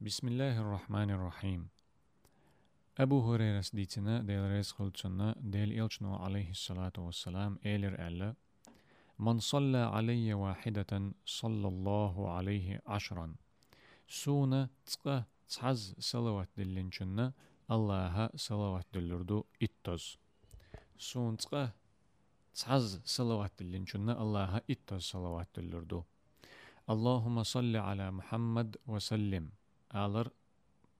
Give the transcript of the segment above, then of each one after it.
بسم الله الرحمن الرحيم أبو هريرة ديتنا ديل ريس خلتنا ديل إلشنو عليه الصلاة والسلام إيلر ألا من صلى علي واحدة صلى الله عليه عشرا سونا تقى تحز صلوات دلنشنا الله صلوات دلردو إتز سون تقى تحز صلوات دلنشنا الله إتز صلوات دلردو اللهم صل على محمد وسلم alır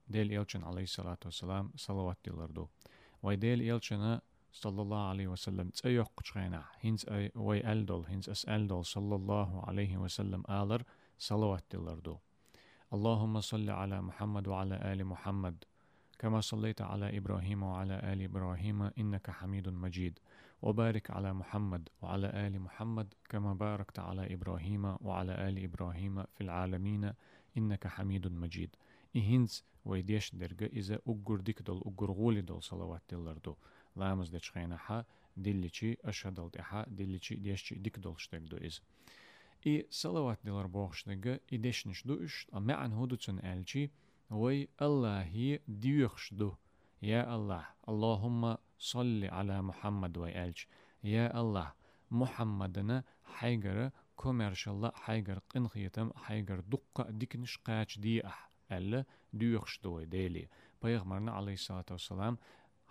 del elçin aleyhissalatu vesselam salavat dilardu. Way del elçina sallallahu aleyhi ve sellem tsayoq qçğayna hins ay way eldol hins as eldol sallallahu aleyhi ve sellem alır salavat dilardu. اللهم صل على محمد وعلى آل محمد كما صليت على إبراهيم وعلى آل إبراهيم إنك حميد مجيد وبارك على محمد وعلى آل محمد كما باركت على إبراهيم وعلى آل إبراهيم في العالمين innaka hamidun majid иһинс вайдеш дерге изе уггурдик дол уггургули дол салават делларду ламыз де чхайнаха дилличи ашадал деха дилличи дешчи дик дол штегду из и салават делар бохштеге вай аллахи дюхшду я аллах аллахумма салли аля мухаммад я аллах мухаммадына хайгары коммершалла хайгар қынхиетам хайгар дукка дикниш қач диах әлі дүйөкшдой дейли пайғамбарна алейхисалату вассалам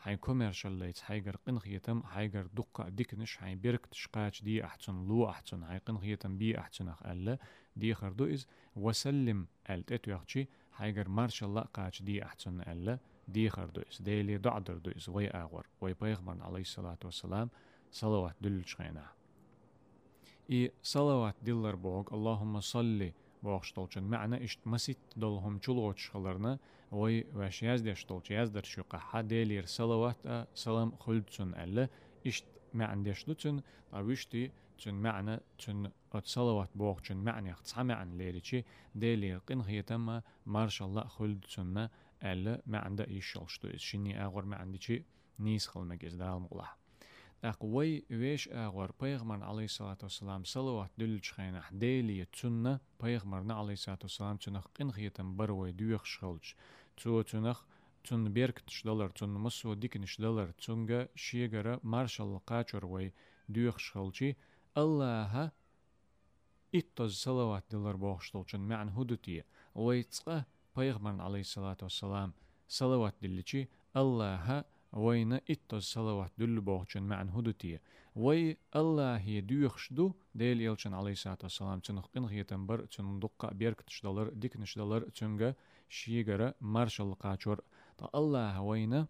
хай коммершаллайт хайгар қынхиетам хайгар дукка дикниш хай берк тишқач ди ахцун лу ахцун хай қынхиетам би ахцунах әлі дихарду из васаллим әлт этуяхчи хайгар маршалла қач ди ахцун ди дихарду из дейли дадырду из вай ағвар вай пайғамбарна алейхисалату вассалам салават дулчена. И салават диллар бог Аллахумма салли вахштолчен мәгънә ишт масит долхум чулгочхаларны вой вәшяз дештолч яздар шука хаделир салават салам хулцун әлле ишт мәгъндеш лутун тавишти чун мәгънә чун от салават бог чун мәгънә хцамән леричи делир кин хиятама маршалла хулцунна әлле мәгъндә иш шолшту шини агыр мәгъндичи нис хылмагез дал мулах أقوي ويش أغور بيغمر عليه الصلاة والسلام صلوات دل شخينة ديلي تسنة بيغمرنا عليه الصلاة والسلام تنخ قنخيتن بروي دويخ شخلش تو تنخ تون بيرك تشدلر تون مسو ديك نشدلر تونغا شيغرا مارشال قاچور وي دويخ شخلشي الله إتز صلوات دلر بوخشتولچن معن هدوتي ويتسقه بيغمر عليه الصلاة والسلام صلوات دلچي الله وين إتو صلوات دل بوغشن معن هدوتي وي الله هي دوخش دو ديل يلشن عليه الصلاة والسلام تنخ قن غيتن بر تن دقا بيرك تشدلر ديك نشدلر تنغا شيغرا مارشال قاچور تا الله وين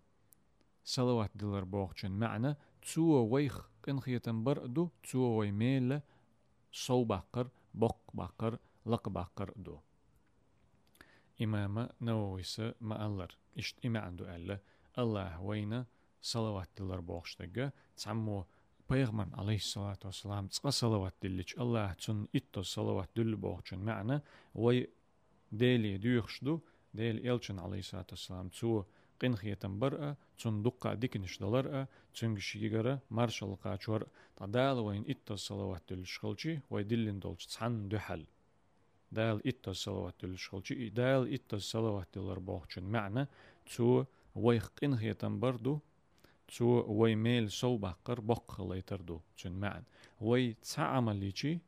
صلوات دلر بوغشن معنا تو ويخ قن غيتن بر دو تو وي ميل صو باقر بق باقر لق باقر دو إمام نوويس ما ألر إشت إما عنده ألا الله وين صلوات دلر بوخشتگه تعمو پیغمبر عليه الصلاة والسلام تسقى صلوات دلش الله تن إتو صلوات دل بوخشن معنا وي ديلي ديوخشدو ديل إلشن عليه الصلاة والسلام تو قنخيتن برأة تن دقا ديكنش دلرأة تن شيغرة مارشال قاچور تدال وين إتو صلوات دلش خلشي وي دلن دولش تسعن دحل دال إتو صلوات دلش خلشي دال إتو صلوات دلر بوخشن معنا تو ويخ قنخيتن بردو تو وي ميل سو بقر بق خليتردو تشن معن وي تعمل ليشي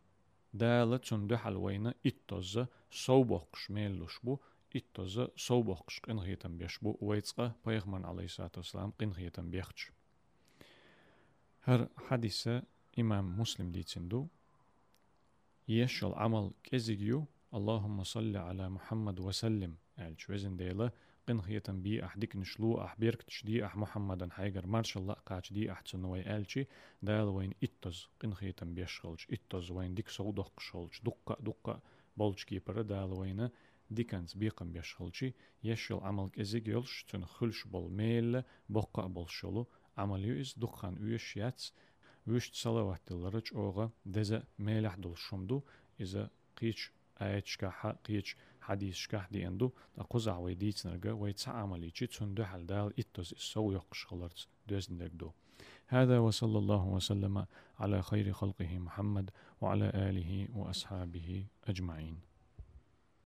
دالة تشن دحل وينا اتوز سو بقش ميل لشبو اتوز سو بقش قنخيتن بيشبو ويتسقى بيغمن عليه الصلاة والسلام قنخيتن بيخش هر حديثة إمام مسلم ديتسندو يشل عمل كزيجيو اللهم صل على محمد وسلم الجوزن ديلا قن خيتن بي أح ديك نشلو أح بيرك تشدي أح محمدا حيجر مارش الله قاش دي أح تنوي ألشي دال وين إتز قن خيتن بيشغلش إتز وين ديك سودق شغلش دقة دقة بولش كيبر دال وين ديكنز بيقم بيشغلشي يشل عمل إزيجيلش تن خلش بول ميل بقى بول شلو عمل يز دخان ويش ياتس ويش صلوات دلرج أوغا دزا ميلح دول شمدو إذا قيش آيات شكاحة قيش hadis endu da qoza ve ditsnerga ve tsaamali chitsun de haldal ittos so yoqshqalarts dösnegdo هذا وصلى الله وسلم على خير خلقه محمد وعلى آله وأصحابه أجمعين